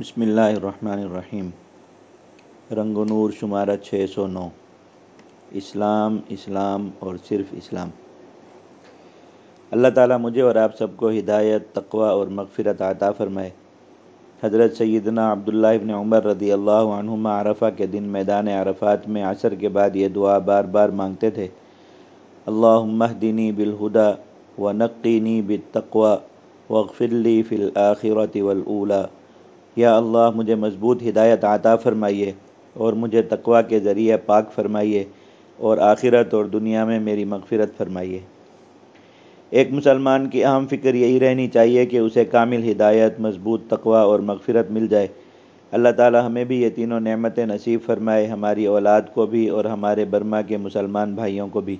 بسم اللہ الرحمن الرحیم۔ رنگ و نور شمارہ چھ سو نو۔ اسلام اسلام اور صرف اسلام۔ اللہ تعالیٰ مجھے اور آپ سب کو ہدایت، تقوی اور مغفرت عطا فرمائے۔ حضرت سیدنا عبداللہ ابن عمر رضی اللہ عنہما عرفہ کے دن میدان عرفات میں عصر کے بعد یہ دعا بار بار مانگتے تھے۔ اللہم اہدنی بالہدا ونقینی بالتقوی واغفر لی فی الآخرت والاولا یا اللہ مجھے مضبوط ہدایت عطا فرمائیے اور مجھے تقوی کے ذریعے پاک فرمائیے اور آخرت اور دنیا میں میری مغفرت فرمائیے۔ ایک مسلمان کی اہم فکر یہی رہنی چاہیے کہ اسے کامل ہدایت، مضبوط تقوی اور مغفرت مل جائے۔ اللہ تعالی ہمیں بھی یہ تینوں نعمتیں نصیب فرمائے، ہماری اولاد کو بھی اور ہمارے برما کے مسلمان بھائیوں کو بھی۔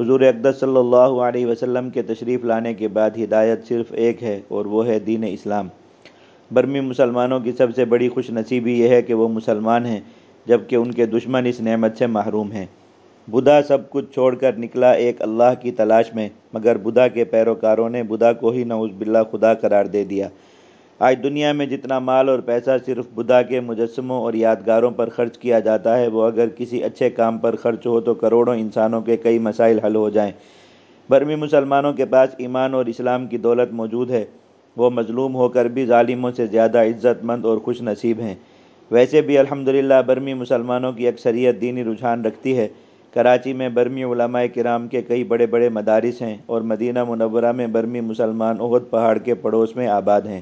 حضور اقدس صلی اللہ علیہ وسلم کے تشریف لانے کے بعد ہدایت صرف ایک ہے اور وہ ہے دین اسلام۔ برمی مسلمانوں کی سب سے بڑی خوش نصیبی یہ ہے کہ وہ مسلمان ہیں، جبکہ ان کے دشمن اس نعمت سے محروم ہیں۔ بدھا سب کچھ چھوڑ کر نکلا ایک اللہ کی تلاش میں، مگر بدھا کے پیروکاروں نے بدھا کو ہی نعوذ باللہ خدا قرار دے دیا۔ آج دنیا میں جتنا مال اور پیسہ صرف بدھا کے مجسموں اور یادگاروں پر خرچ کیا جاتا ہے، وہ اگر کسی اچھے کام پر خرچ ہو تو کروڑوں انسانوں کے کئی مسائل حل ہو جائیں۔ برمی مسلمانوں کے پاس ایمان اور اسلام کی دولت موجود ہے۔ وہ مظلوم ہو کر بھی ظالموں سے زیادہ عزت مند اور خوش نصیب ہیں۔ ویسے بھی الحمدللہ برمی مسلمانوں کی اکثریت دینی رجحان رکھتی ہے۔ کراچی میں برمی علماء کرام کے کئی بڑے بڑے مدارس ہیں اور مدینہ منورہ میں برمی مسلمان احد پہاڑ کے پڑوس میں آباد ہیں۔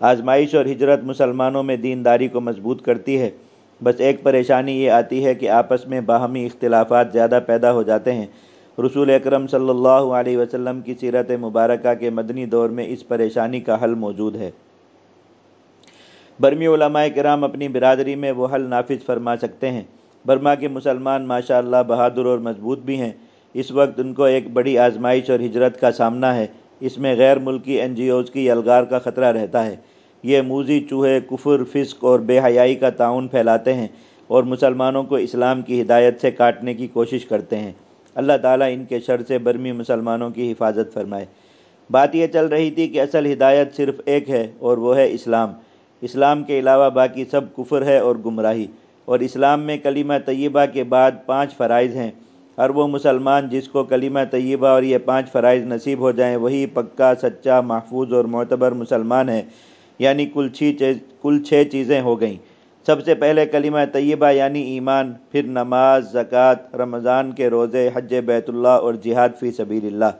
آزمائش اور ہجرت مسلمانوں میں دینداری کو مضبوط کرتی ہے۔ بس ایک پریشانی یہ آتی ہے کہ آپس میں باہمی اختلافات زیادہ پیدا ہو جاتے ہیں۔ رسول اکرم صلی اللہ علیہ وسلم کی سیرت مبارکہ کے مدنی دور میں اس پریشانی کا حل موجود ہے۔ برمی علماء کرام اپنی برادری میں وہ حل نافذ فرما سکتے ہیں۔ برما کے مسلمان ماشاء اللہ بہادر اور مضبوط بھی ہیں۔ اس وقت ان کو ایک بڑی آزمائش اور ہجرت کا سامنا ہے۔ اس میں غیر ملکی این جی اوز کی الگار کا خطرہ رہتا ہے۔ یہ موزی چوہے، کفر، فسق اور بے حیائی کا تعاون پھیلاتے ہیں اور مسلمانوں کو اسلام کی ہدایت سے کاٹنے کی کوشش کرتے ہیں۔ اللہ تعالیٰ ان کے شر سے برمی مسلمانوں کی حفاظت فرمائے۔ بات یہ چل رہی تھی کہ اصل ہدایت صرف ایک ہے اور وہ ہے اسلام۔ اسلام کے علاوہ باقی سب کفر ہے اور گمراہی۔ اور اسلام میں کلمہ طیبہ کے بعد پانچ فرائض ہیں۔ ہر وہ مسلمان جس کو کلمہ طیبہ اور یہ پانچ فرائض نصیب ہو جائیں، وہی پکا، سچا، محفوظ اور معتبر مسلمان ہے یعنی کل چھ کل چھ چیزیں ہو گئیں۔ سب سے پہلے کلمہ طیبہ یعنی ایمان، پھر نماز، زکوٰۃ، رمضان کے روزے، حج، بیت اللہ اور جہاد فی سبیل اللہ۔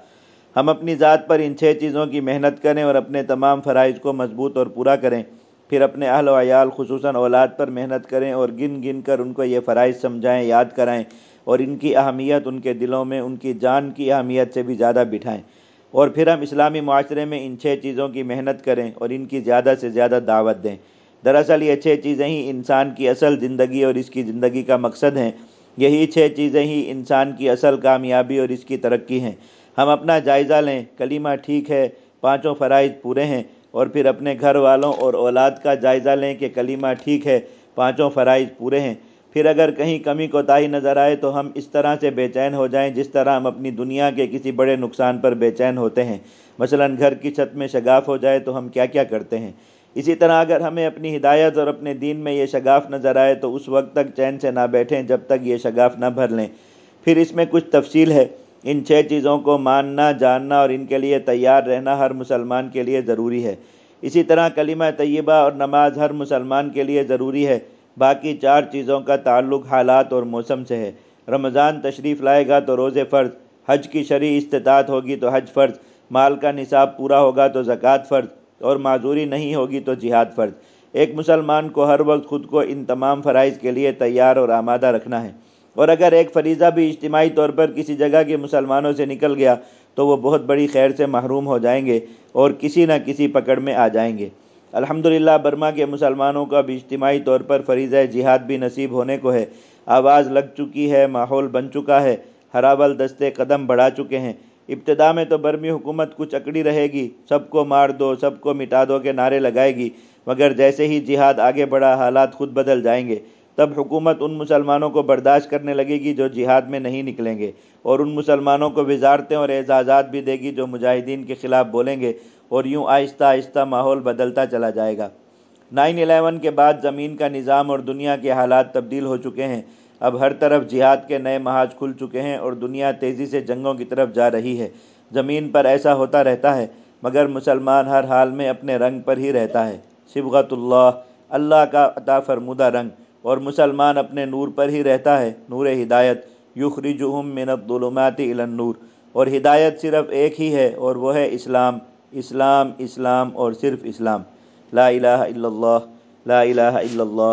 ہم اپنی ذات پر ان چھ چیزوں کی محنت کریں اور اپنے تمام فرائض کو مضبوط اور پورا کریں۔ پھر اپنے اہل و عیال، خصوصاً اولاد پر محنت کریں اور گن گن کر ان کو یہ فرائض سمجھائیں، یاد کرائیں اور ان کی اہمیت ان کے دلوں میں، ان کی جان کی اہمیت سے بھی زیادہ بٹھائیں۔ اور پھر ہم اسلامی معاشرے میں ان چھ چیزوں کی محنت کریں اور ان کی زیادہ سے زیادہ دعوت دیں۔ دراصل یہ چھ چیزیں ہی انسان کی اصل زندگی اور اس کی زندگی کا مقصد ہیں۔ یہی چھ چیزیں ہی انسان کی اصل کامیابی اور اس کی ترقی ہیں۔ ہم اپنا جائزہ لیں، کلمہ ٹھیک ہے، پانچوں فرائض پورے ہیں اور پھر اپنے گھر والوں اور اولاد کا جائزہ لیں کہ کلمہ ٹھیک ہے، پانچوں فرائض پورے ہیں۔ پھر اگر کہیں کمی کوتاہی نظر آئے تو ہم اس طرح سے بے چین ہو جائیں جس طرح ہم اپنی دنیا کے کسی بڑے نقصان پر بے چین ہوتے ہیں۔ مثلا گھر کی چھت میں شگاف ہو جائے تو ہم کیا کیا کرتے ہیں؟ اسی طرح اگر ہمیں اپنی ہدایت اور اپنے دین میں یہ شگاف نظر آئے تو اس وقت تک چین سے نہ بیٹھیں جب تک یہ شگاف نہ بھر لیں۔ پھر اس میں کچھ تفصیل ہے۔ ان چھ چیزوں کو ماننا، جاننا اور ان کے لیے تیار رہنا ہر مسلمان کے لیے ضروری ہے۔ اسی طرح کلمہ طیبہ اور نماز ہر مسلمان کے لیے ضروری ہے۔ باقی چار چیزوں کا تعلق حالات اور موسم سے ہے۔ رمضان تشریف لائے گا تو روزے فرض، حج کی شرع استطاعت ہوگی تو حج فرض، مال کا نصاب پورا ہوگا تو زکوٰۃ فرض۔ اور معذوری نہیں ہوگی تو جہاد فرض۔ ایک مسلمان کو ہر وقت خود کو ان تمام فرائض کے لیے تیار اور آمادہ رکھنا ہے۔ اور اگر ایک فریضہ بھی اجتماعی طور پر کسی جگہ کے مسلمانوں سے نکل گیا تو وہ بہت بڑی خیر سے محروم ہو جائیں گے اور کسی نہ کسی پکڑ میں آ جائیں گے۔ الحمدللہ، برما کے مسلمانوں کا بھی اجتماعی طور پر فریضہ جہاد بھی نصیب ہونے کو ہے۔ آواز لگ چکی ہے، ماحول بن چکا ہے۔ ہراول دستے قدم بڑھا چکے ہیں۔ ابتدا میں تو برمی حکومت کچھ اکڑی رہے گی، سب کو مار دو، سب کو مٹا دو کے نعرے لگائے گی، مگر جیسے ہی جہاد آگے بڑھا، حالات خود بدل جائیں گے۔ تب حکومت ان مسلمانوں کو برداشت کرنے لگے گی جو جہاد میں نہیں نکلیں گے، اور ان مسلمانوں کو وزارتیں اور اعزازات بھی دے گی جو مجاہدین کے خلاف بولیں گے، اور یوں آہستہ آہستہ ماحول بدلتا چلا جائے گا۔ نائن الیون کے بعد زمین کا نظام اور دنیا کے حالات تبدیل ہو چکے ہیں۔ اب ہر طرف جہاد کے نئے محاذ کھل چکے ہیں اور دنیا تیزی سے جنگوں کی طرف جا رہی ہے۔ زمین پر ایسا ہوتا رہتا ہے، مگر مسلمان ہر حال میں اپنے رنگ پر ہی رہتا ہے۔ صبغت اللہ اللہ کا عطا فرمودہ رنگ۔ اور مسلمان اپنے نور پر ہی رہتا ہے، نور ہدایت۔ یخرجہم من الظلمات الى النور۔ اور ہدایت صرف ایک ہی ہے اور وہ ہے اسلام۔ اسلام اسلام اور صرف اسلام۔ لا الہ الا اللہ، لا الہ الا اللہ۔